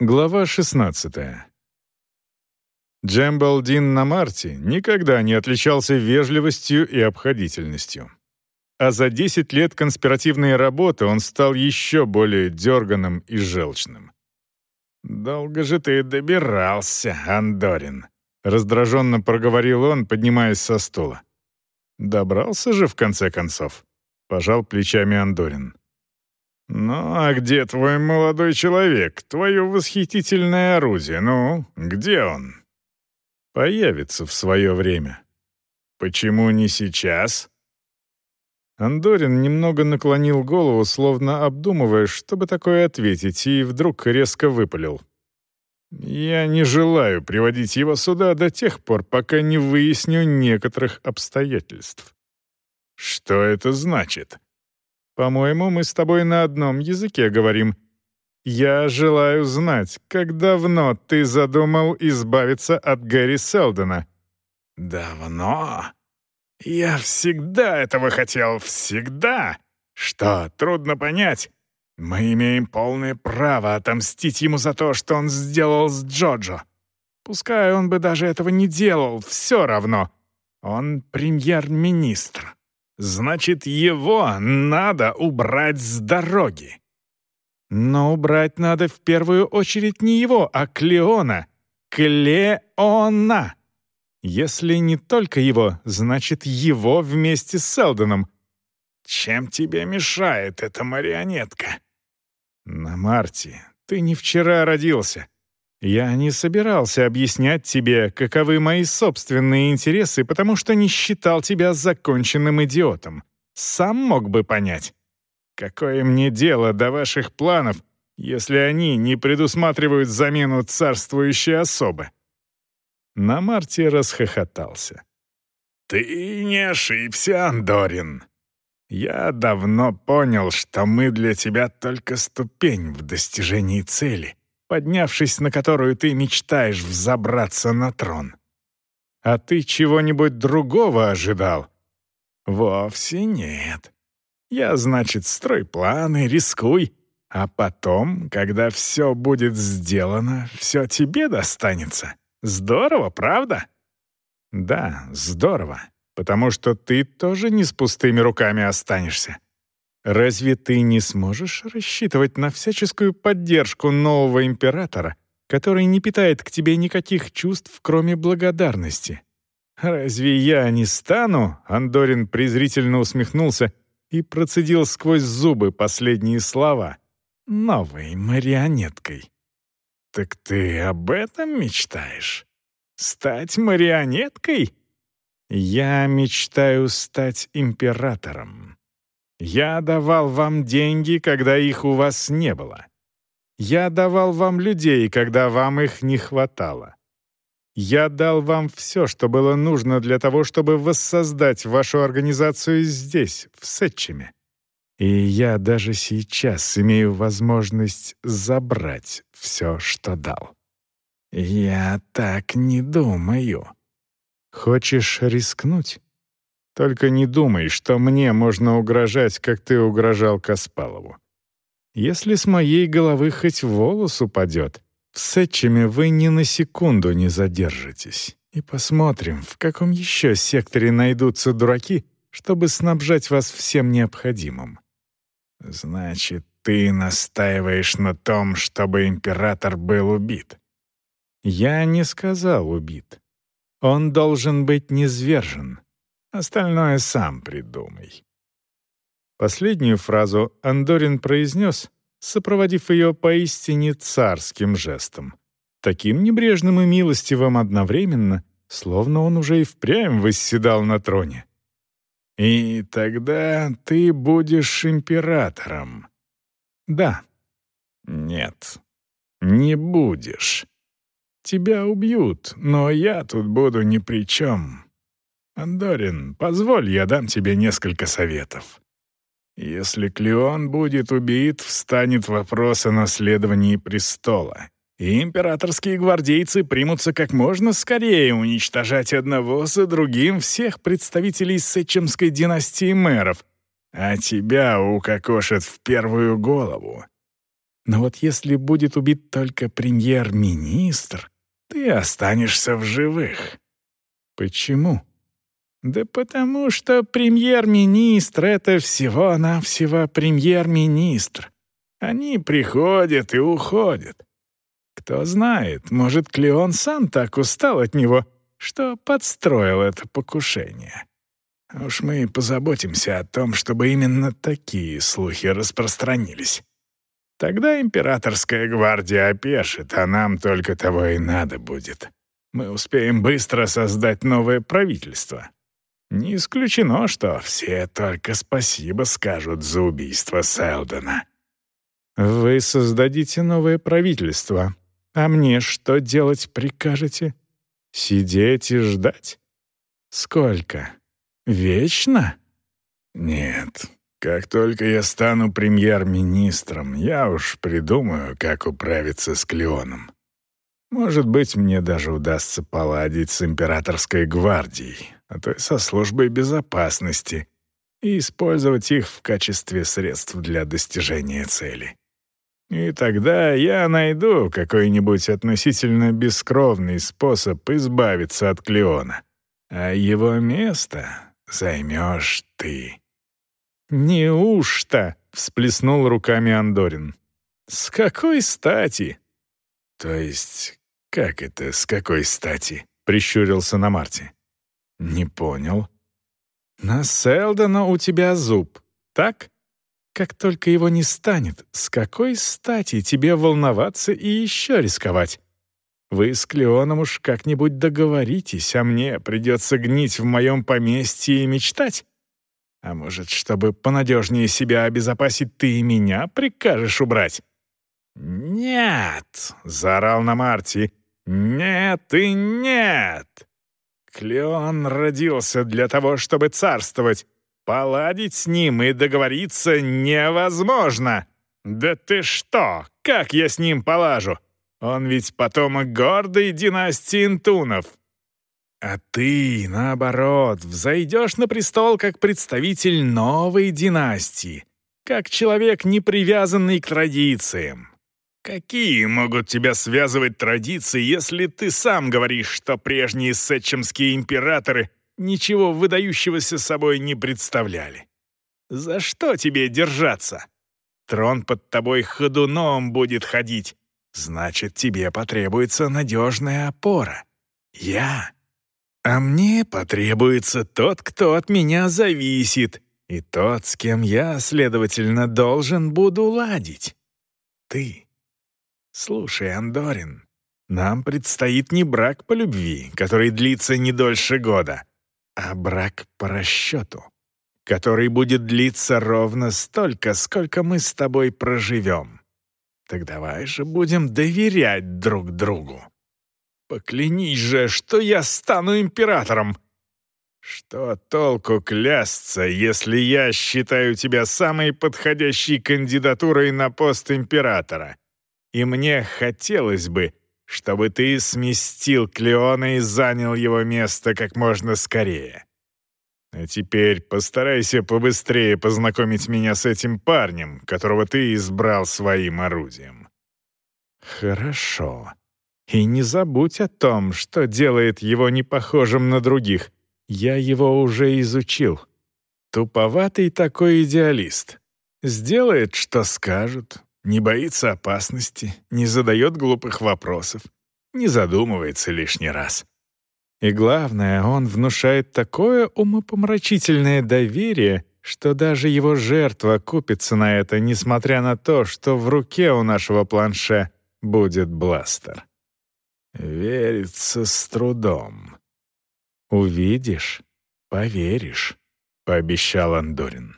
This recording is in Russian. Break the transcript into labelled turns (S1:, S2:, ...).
S1: Глава 16. Джембалдин на Марте никогда не отличался вежливостью и обходительностью. А за 10 лет конспиративной работы он стал еще более дерганым и желчным. «Долго же ты добирался, Андорин», — раздраженно проговорил он, поднимаясь со стула. «Добрался же, в конце концов», — пожал плечами Андорин. «Ну, а где твой молодой человек, твое восхитительное орудие? Ну, где он?» «Появится в свое время». «Почему не сейчас?» Андорин немного наклонил голову, словно обдумывая, чтобы такое ответить, и вдруг резко выпалил. «Я не желаю приводить его сюда до тех пор, пока не выясню некоторых обстоятельств». «Что это значит?» По-моему, мы с тобой на одном языке говорим. Я желаю знать, как давно ты задумал избавиться от Гэри Селдона». «Давно? Я всегда этого хотел, всегда. Что, трудно понять? Мы имеем полное право отомстить ему за то, что он сделал с Джоджо. Пускай он бы даже этого не делал, все равно. Он премьер-министр. Значит, его надо убрать с дороги. Но убрать надо в первую очередь не его, а Клеона. Клеона! Если не только его, значит, его вместе с Селдоном. Чем тебе мешает эта марионетка? На Марте, ты не вчера родился. Я не собирался объяснять тебе, каковы мои собственные интересы, потому что не считал тебя законченным идиотом. Сам мог бы понять. Какое мне дело до ваших планов, если они не предусматривают замену царствующей особы?» На Марте расхохотался. «Ты не ошибся, Андорин. Я давно понял, что мы для тебя только ступень в достижении цели поднявшись на которую ты мечтаешь взобраться на трон. А ты чего-нибудь другого ожидал? Вовсе нет. Я, значит, строй планы, рискуй, а потом, когда все будет сделано, все тебе достанется. Здорово, правда? Да, здорово, потому что ты тоже не с пустыми руками останешься. Разве ты не сможешь рассчитывать на всяческую поддержку нового императора, который не питает к тебе никаких чувств, кроме благодарности? Разве я не стану? Андорин презрительно усмехнулся и процедил сквозь зубы последние слова. Новой марионеткой. Так ты об этом мечтаешь? Стать марионеткой? Я мечтаю стать императором. Я давал вам деньги, когда их у вас не было. Я давал вам людей, когда вам их не хватало. Я дал вам все, что было нужно для того, чтобы воссоздать вашу организацию здесь, в Сетчеме. И я даже сейчас имею возможность забрать все, что дал. Я так не думаю. Хочешь рискнуть? Только не думай, что мне можно угрожать, как ты угрожал Каспалову. Если с моей головы хоть волос упадет, в Сетчеме вы ни на секунду не задержитесь. И посмотрим, в каком еще секторе найдутся дураки, чтобы снабжать вас всем необходимым. Значит, ты настаиваешь на том, чтобы император был убит. Я не сказал убит. Он должен быть низвержен. Остальное сам придумай». Последнюю фразу Андорин произнес, сопроводив ее поистине царским жестом. Таким небрежным и милостивым одновременно, словно он уже и впрямь восседал на троне. «И тогда ты будешь императором». «Да». «Нет, не будешь. Тебя убьют, но я тут буду ни при чем. «Андорин, позволь, я дам тебе несколько советов. Если Клеон будет убит, встанет вопрос о наследовании престола, и императорские гвардейцы примутся как можно скорее уничтожать одного за другим всех представителей Сечемской династии мэров, а тебя укокошат в первую голову. Но вот если будет убит только премьер-министр, ты останешься в живых. Почему? Да потому что премьер-министр — это всего-навсего премьер-министр. Они приходят и уходят. Кто знает, может, Клеон сам так устал от него, что подстроил это покушение. Уж мы позаботимся о том, чтобы именно такие слухи распространились. Тогда императорская гвардия опешит, а нам только того и надо будет. Мы успеем быстро создать новое правительство. Не исключено, что все только спасибо скажут за убийство Селдона. Вы создадите новое правительство, а мне что делать прикажете? Сидеть и ждать? Сколько? Вечно? Нет. Как только я стану премьер-министром, я уж придумаю, как управиться с Клеоном. Может быть, мне даже удастся поладить с императорской гвардией, а то и со службой безопасности, и использовать их в качестве средств для достижения цели. И тогда я найду какой-нибудь относительно бескровный способ избавиться от Клеона, а его место займешь ты. «Неужто?» — всплеснул руками Андорин. «С какой стати?» «То есть, как это «с какой стати»?» — прищурился на Марти. «Не понял». «На Селдона у тебя зуб, так? Как только его не станет, с какой стати тебе волноваться и еще рисковать? Вы с Клеоном уж как-нибудь договоритесь, а мне придется гнить в моем поместье и мечтать?» А может, чтобы понадежнее себя обезопасить, ты и меня прикажешь убрать?» «Нет!» — заорал на Марти. «Нет и нет!» Клеон родился для того, чтобы царствовать. Поладить с ним и договориться невозможно. Да ты что? Как я с ним полажу? Он ведь потомок гордой династии Интунов. А ты, наоборот, взойдешь на престол как представитель новой династии, как человек, не привязанный к традициям. Какие могут тебя связывать традиции, если ты сам говоришь, что прежние сетчемские императоры ничего выдающегося собой не представляли? За что тебе держаться? Трон под тобой ходуном будет ходить. Значит, тебе потребуется надежная опора. Я а мне потребуется тот, кто от меня зависит, и тот, с кем я, следовательно, должен буду ладить. Ты. Слушай, Андорин, нам предстоит не брак по любви, который длится не дольше года, а брак по расчету, который будет длиться ровно столько, сколько мы с тобой проживем. Так давай же будем доверять друг другу. Поклянись же, что я стану императором!» «Что толку клясться, если я считаю тебя самой подходящей кандидатурой на пост императора? И мне хотелось бы, чтобы ты сместил Клеона и занял его место как можно скорее. А теперь постарайся побыстрее познакомить меня с этим парнем, которого ты избрал своим орудием». «Хорошо», и не забудь о том, что делает его непохожим на других. Я его уже изучил. Туповатый такой идеалист. Сделает, что скажут, не боится опасности, не задает глупых вопросов, не задумывается лишний раз. И главное, он внушает такое умопомрачительное доверие, что даже его жертва купится на это, несмотря на то, что в руке у нашего планше будет бластер. Верится с трудом. «Увидишь, поверишь», — пообещал Андорин.